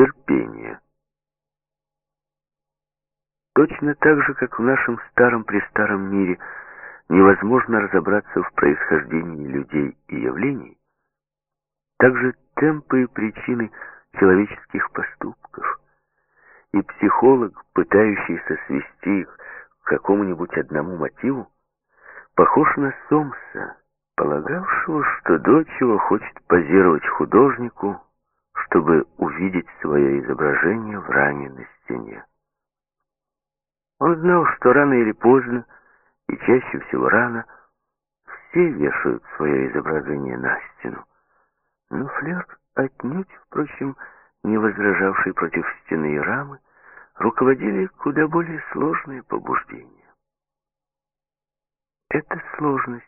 Терпение. Точно так же, как в нашем старом-престаром мире невозможно разобраться в происхождении людей и явлений, также темпы и причины человеческих поступков. И психолог, пытающийся свести их к какому-нибудь одному мотиву, похож на Сомса, полагавшего, что дочь его хочет позировать художнику, чтобы увидеть свое изображение в раме на стене. Он знал, что рано или поздно, и чаще всего рано, все вешают свое изображение на стену. Но Флер, отнюдь, впрочем, не возражавший против стены и рамы, руководили куда более сложные побуждения. Эта сложность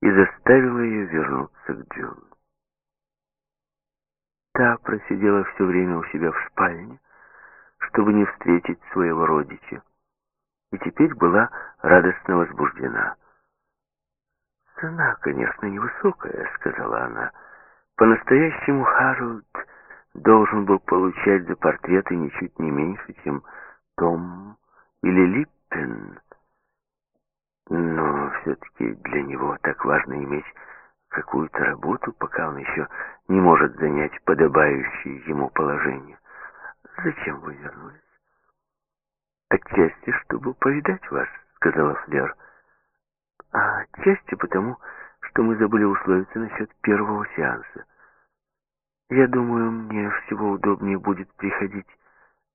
и заставила ее вернуться к Джону. Та просидела все время у себя в спальне, чтобы не встретить своего родича, и теперь была радостно возбуждена. «Цена, конечно, невысокая», — сказала она. «По-настоящему Харольд должен был получать за портреты ничуть не меньше, чем Том или Липпен. Но все-таки для него так важно иметь какую-то работу, пока он еще не может занять подобающее ему положение. Зачем вы вернулись? Отчасти, чтобы повидать вас, сказала Флер. А отчасти потому, что мы забыли условиться насчет первого сеанса. Я думаю, мне всего удобнее будет приходить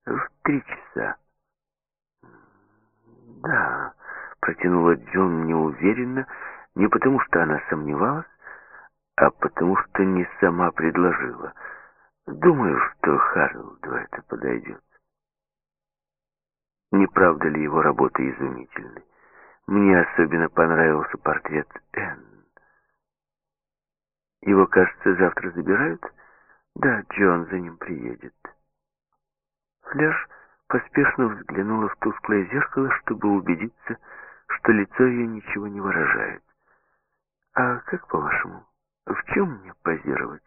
в три часа. Да, протянула Джон неуверенно, не потому что она сомневалась, а потому что не сама предложила. Думаю, что Харлду это подойдет. Не правда ли его работа изумительной? Мне особенно понравился портрет Энн. Его, кажется, завтра забирают? Да, Джон за ним приедет. Фляж поспешно взглянула в тусклое зеркало, чтобы убедиться, что лицо ее ничего не выражает. «А как, по-вашему, в чем мне позировать?»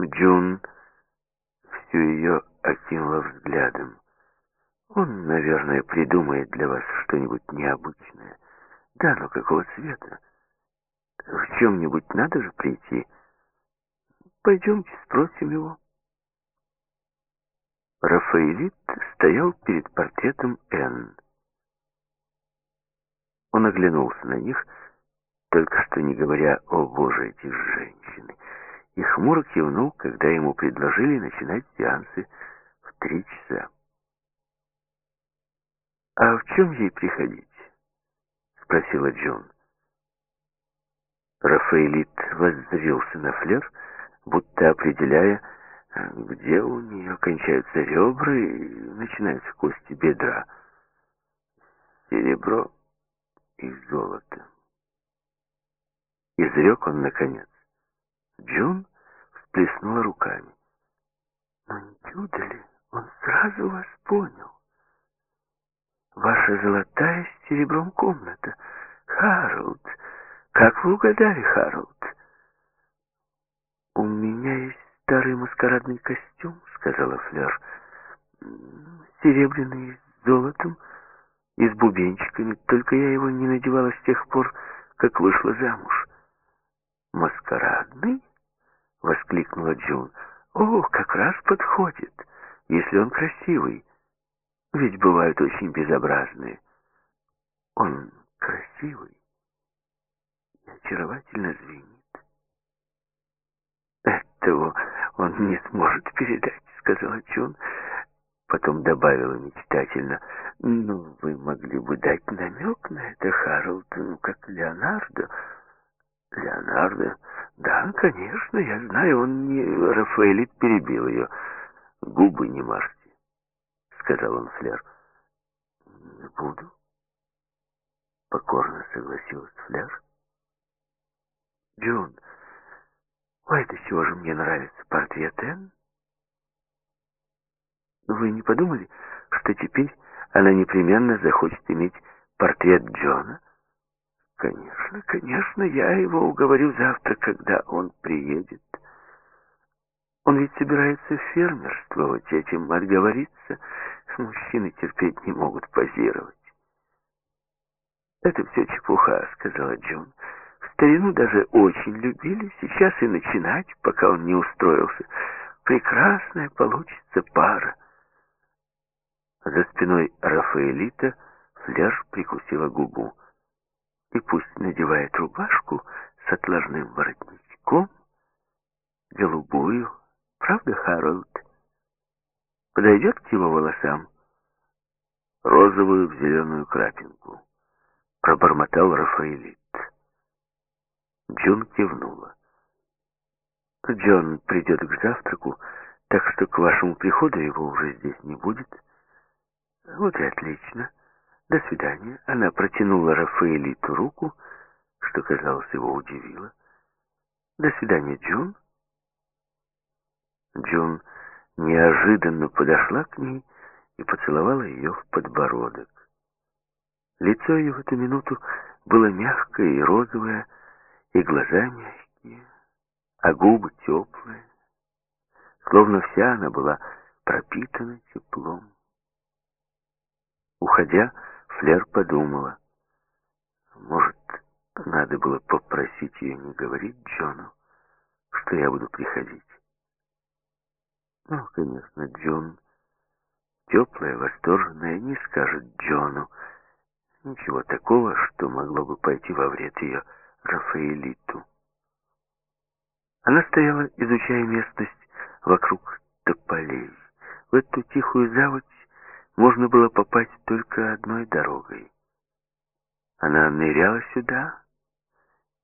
Джун всю ее окинула взглядом. «Он, наверное, придумает для вас что-нибудь необычное. Да, но какого цвета? В чем-нибудь надо же прийти. Пойдемте спросим его». Рафаэлит стоял перед портретом Энн. Он оглянулся на них, только что не говоря «О, Боже, эти женщины!» и хмуро кивнул, когда ему предложили начинать сеансы в три часа. «А в чем ей приходить?» — спросила Джон. Рафаэлит воззрился на флер, будто определяя, где у нее кончаются ребра и начинаются кости бедра. Серебро и золото. Изрек он наконец. Джун всплеснула руками. Но не чудо ли, он сразу вас понял. Ваша золотая с серебром комната. Харалд, как вы угадали, Харалд? У меня есть старый маскарадный костюм, сказала Флёр. Серебряный с золотом и с бубенчиками, только я его не надевала с тех пор, как вышла замуж. «Маскарадный?» — воскликнула Джун. «О, как раз подходит, если он красивый. Ведь бывают очень безобразные. Он красивый и очаровательно звенит. Этого он не сможет передать», — сказала Джун. Потом добавила мечтательно, «Ну, вы могли бы дать намек на это Харлтону, как Леонардо». «Леонардо? Да, конечно, я знаю, он не...» Рафаэлит перебил ее. «Губы не мажьте», — сказал он Флер. «Не буду», — покорно согласилась Флер. «Джун, ой, до чего же мне нравится портрет Энн?» «Вы не подумали, что теперь она непременно захочет иметь портрет Джона?» Конечно, конечно, я его уговорю завтра, когда он приедет. Он ведь собирается фермерствовать, этим отговориться. Мужчины терпеть не могут позировать. «Это все чепуха», — сказала Джон. «В старину даже очень любили, сейчас и начинать, пока он не устроился. Прекрасная получится пара». За спиной Рафаэлита Флер прикусила губу. И пусть надевает рубашку с отложным воротничком, голубую, правда, Харолд? Подойдет к его волосам? Розовую в зеленую крапинку. Пробормотал Рафаэлит. Джун кивнула. Джон придет к завтраку, так что к вашему приходу его уже здесь не будет. Вот и отлично. До свидания. Она протянула Рафаэлиту руку, что, казалось, его удивило. До свидания, Джун. Джун неожиданно подошла к ней и поцеловала ее в подбородок. Лицо ее в эту минуту было мягкое и розовое, и глаза мягкие, а губы теплые, словно вся она была пропитана теплом. Уходя, Флер подумала, может, надо было попросить ее не говорить Джону, что я буду приходить. Ну, конечно, Джон, теплая, восторженная, не скажет Джону ничего такого, что могло бы пойти во вред ее Рафаэлиту. Она стояла, изучая местность вокруг тополей. В эту тихую заводь можно было попасть только одной дорогой. Она ныряла сюда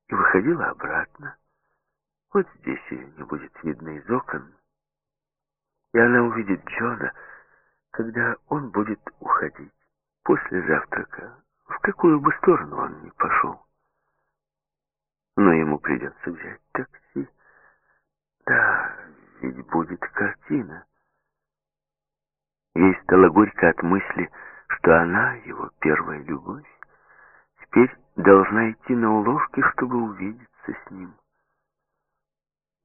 и выходила обратно. Вот здесь ее не будет видно из окон. И она увидит Джона, когда он будет уходить после завтрака, в какую бы сторону он ни пошел. Но ему придется взять такси. Да, ведь будет картина. Ей стало горько от мысли, что она, его первая любовь, теперь должна идти на уловки, чтобы увидеться с ним.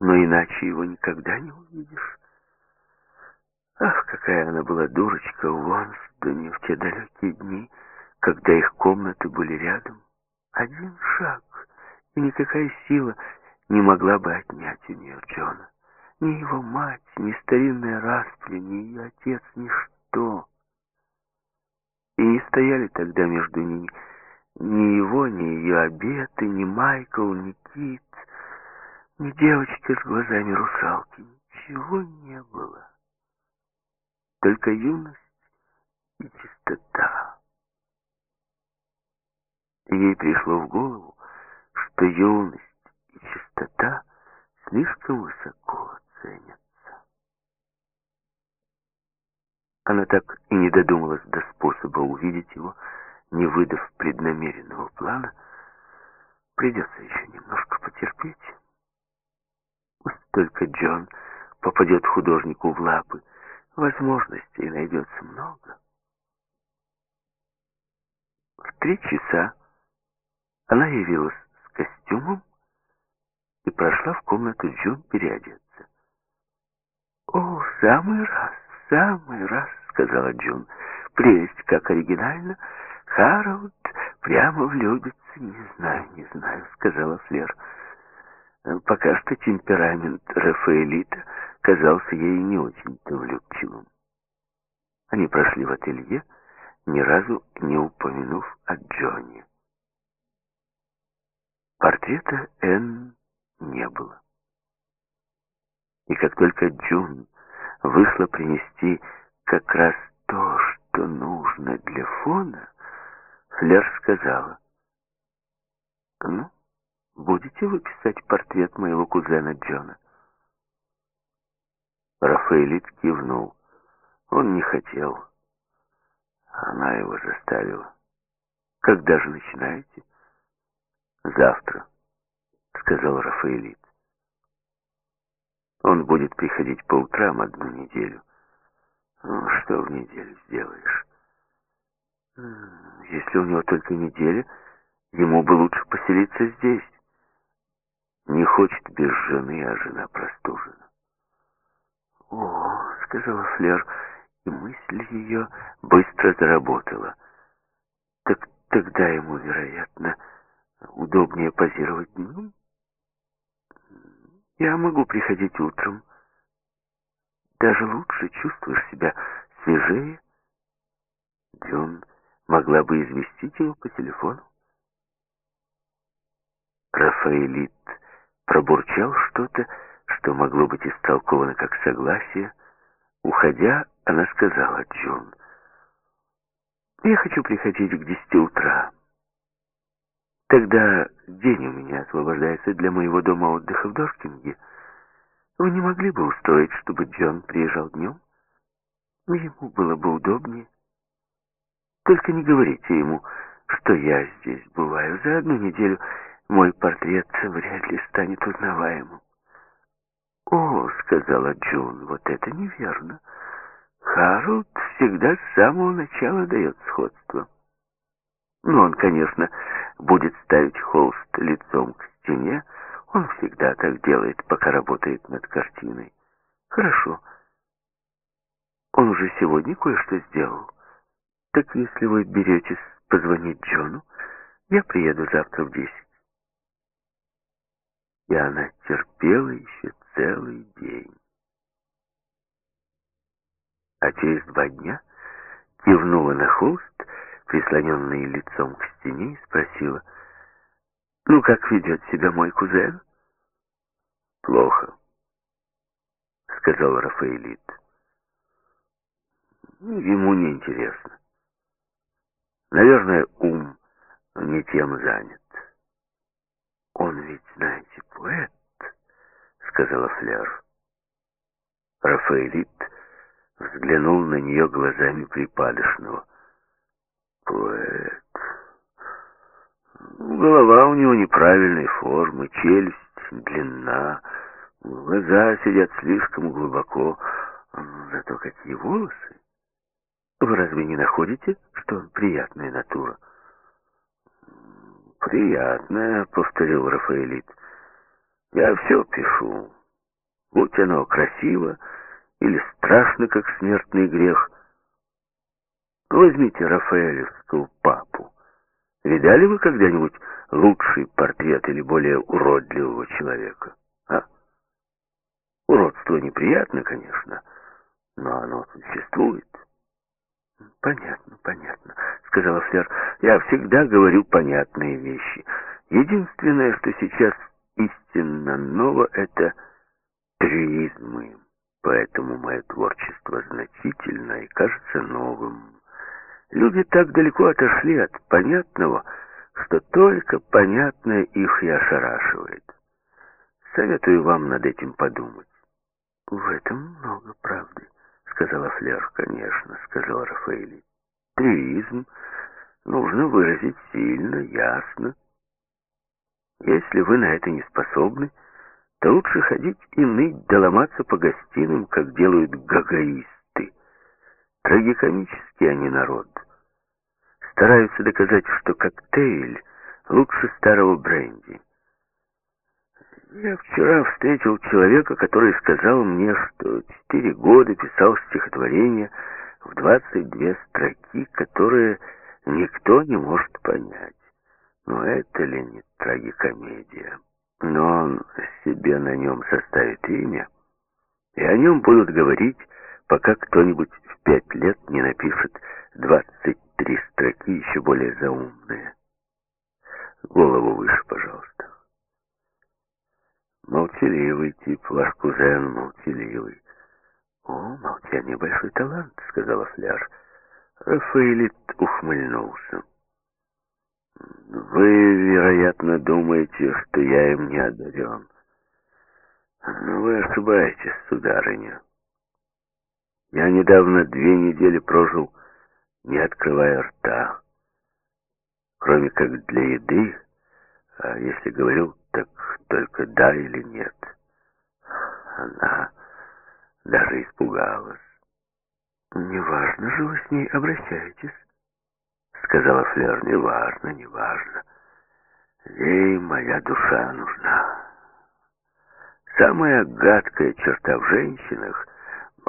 Но иначе его никогда не увидишь. Ах, какая она была дурочка в Уонстоне в те далекие дни, когда их комнаты были рядом. Один шаг, и никакая сила не могла бы отнять у нее Джона. Ни его мать, ни старинная распри, ни ее отец, ничто. И не стояли тогда между ними ни его, ни ее обеты, ни Майкл, ни Кит, ни девочка с глазами русалки. Ничего не было. Только юность и чистота. Ей пришло в голову, что юность и чистота слишком высоко ценятся. Она так и не додумалась до способа увидеть его, не выдав преднамеренного плана. Придется еще немножко потерпеть. Пусть только Джон попадет художнику в лапы, возможностей найдется много. В три часа она явилась с костюмом и прошла в комнату Джун переодеться. «О, в самый раз, в самый раз», — сказала Джун. «Прелесть, как оригинально. Харалд прямо влюбится». «Не знаю, не знаю», — сказала Флер. Пока что темперамент Рафаэлита казался ей не очень-то влюбчивым. Они прошли в ателье, ни разу не упомянув о Джоне. Портрета Энн не было. И как только Джун вышла принести как раз то, что нужно для фона, Флер сказала, «Ну, будете вы писать портрет моего кузена Джона?» Рафаэлит кивнул. Он не хотел. Она его заставила. «Когда же начинаете?» «Завтра», — сказал Рафаэлит. Он будет приходить по утрам одну неделю. Ну, что в неделю сделаешь? Если у него только неделя, ему бы лучше поселиться здесь. Не хочет без жены, а жена простужена. сказала Флер, и мысль ее быстро заработала. Так тогда ему, вероятно, удобнее позировать днем? Я могу приходить утром. Даже лучше чувствуешь себя свежее. Джон могла бы известить его по телефону. Рафаэлит пробурчал что-то, что могло быть истолковано как согласие. Уходя, она сказала Джон, «Я хочу приходить к десяти утра. Тогда день у меня освобождается для моего дома отдыха в Доркинге. Вы не могли бы устроить, чтобы Джон приезжал днем? Ему было бы удобнее. Только не говорите ему, что я здесь бываю. За одну неделю мой портрет вряд ли станет узнаваемым. «О», — сказала Джун, — «вот это неверно. Харолд всегда с самого начала дает сходство. Но он, конечно, будет ставить холст лицом к стене. Он всегда так делает, пока работает над картиной. Хорошо. Он уже сегодня кое-что сделал. Так если вы беретесь позвонить Джону, я приеду завтра в десять. И она терпела еще целый день. А через два дня кивнула на холст, прислоненный лицом к стене, и спросила, «Ну, как ведет себя мой кузен?» «Плохо», — сказал Рафаэлит. «Ему не интересно. Наверное, ум не тем занят». «Он ведь, знаете, поэт», — сказала Флер. Рафаэлит взглянул на нее глазами припадочного. «Поэт. Голова у него неправильной формы, челюсть длинна, глаза сидят слишком глубоко, зато какие волосы. Вы разве не находите, что он приятная натура?» «Приятная», — повторил Рафаэлит. «Я все пишу. Будь оно красиво или страшно, как смертный грех. Возьмите Рафаэлевского папу. Видали вы когда-нибудь лучший портрет или более уродливого человека? А? Уродство неприятно, конечно, но оно существует. Понятно, понятно, сказала Флер. Я всегда говорю понятные вещи. Единственное, что сейчас истинно ново, это трюизмы. Поэтому мое творчество значительно и кажется новым. Люди так далеко отошли от понятного, что только понятное их и ошарашивает. Советую вам над этим подумать. В этом много правды сказала Флер. «Конечно», — сказал Рафаэль. «Тризм нужно выразить сильно, ясно. Если вы на это не способны, то лучше ходить и ныть, да ломаться по гостиным, как делают гагаисты. Трагикомический они народ. Стараются доказать, что коктейль лучше старого бренди. Я вчера встретил человека, который сказал мне, что четыре года писал стихотворение в двадцать две строки, которые никто не может понять. Но это ли не трагикомедия? Но он себе на нем составит имя, и о нем будут говорить, пока кто-нибудь в пять лет не напишет двадцать три строки еще более заумные. Голову выше, пожалуйста. Молчаливый тип, ваш кузен молчаливый. О, молчание большой талант, сказала Фляж. Рафаэлит ухмыльнулся. Вы, вероятно, думаете, что я им не одарен. Но вы ошибаетесь, сударыня. Я недавно две недели прожил, не открывая рта. Кроме как для еды, а если говорил так только да или нет. Она даже испугалась. «Неважно же вы с ней обращаетесь», — сказала Флер. «Неважно, неважно. Ей моя душа нужна. Самая гадкая черта в женщинах —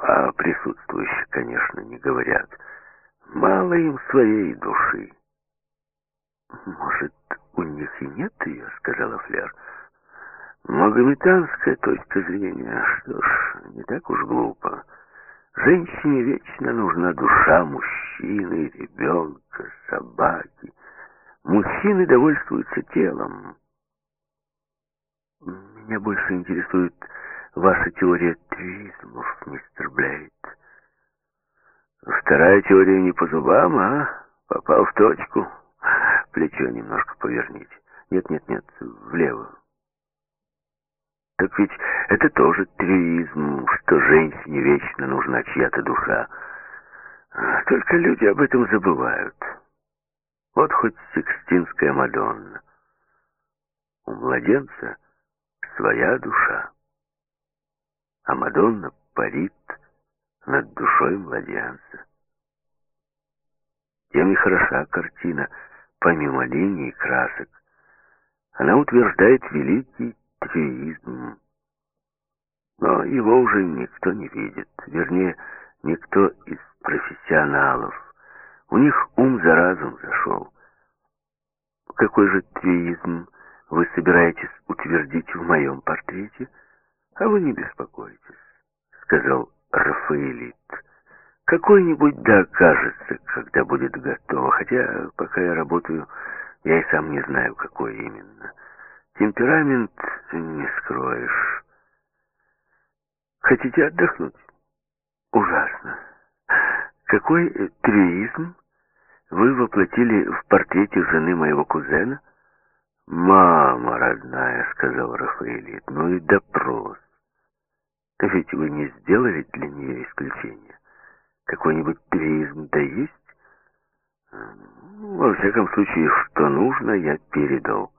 а присутствующие, конечно, не говорят. Мало им своей души. «Может, у них и нет ее?» — сказала Флер. «Магометанская точка зрения. Что ж, не так уж глупо. Женщине вечно нужна душа мужчины, ребенка, собаки. Мужчины довольствуются телом». «Меня больше интересует ваша теория твизмов, мистер Блейд». «Вторая теория не по зубам, а? Попал в точку». Плечо немножко поверните. Нет, нет, нет, влево. Так ведь это тоже трюизм, что женщине вечно нужна чья-то душа. Только люди об этом забывают. Вот хоть Сикстинская Мадонна. У младенца своя душа, а Мадонна парит над душой младенца. Тем и хороша картина — помимо линий и красок, она утверждает великий трюизм. Но его уже никто не видит, вернее, никто из профессионалов. У них ум за разум зашел. Какой же трюизм вы собираетесь утвердить в моем портрете? А вы не беспокойтесь, сказал Рафаэлит. Какой-нибудь да окажется, когда будет готово. Хотя, пока я работаю, я и сам не знаю, какой именно. Темперамент не скроешь. Хотите отдохнуть? Ужасно. Какой трюизм вы воплотили в портрете жены моего кузена? «Мама родная», — сказал Рафаэлит, — «ну и допрос. Ведь вы не сделали для нее исключение. Какой-нибудь тризм да есть? Во всяком случае, что нужно, я передал.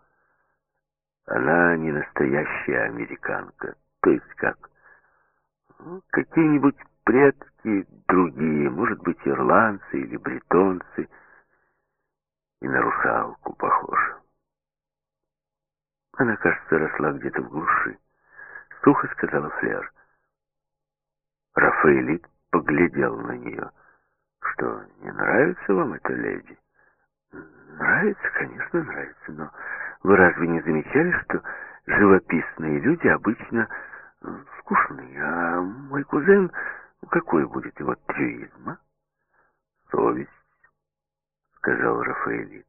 Она не настоящая американка. То есть как? Какие-нибудь предки другие, может быть, ирландцы или бретонцы. И на русалку похожа. Она, кажется, росла где-то в глуши. Сухо сказала Флер. Рафаэлит поглядел на нее. «Что, не нравится вам эта леди?» «Нравится, конечно, нравится, но вы разве не замечали, что живописные люди обычно скучные, а мой кузен, какой будет его трюизм, а?» «Совесть», — сказал Рафаэлит.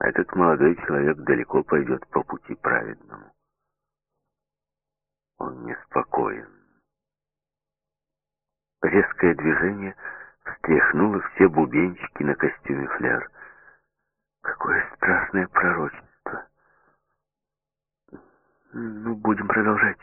«Этот молодой человек далеко пойдет по пути праведному. Он неспокоен. Резкое движение встряхнуло все бубенчики на костюме фляр. Какое страшное пророчество. Ну, будем продолжать.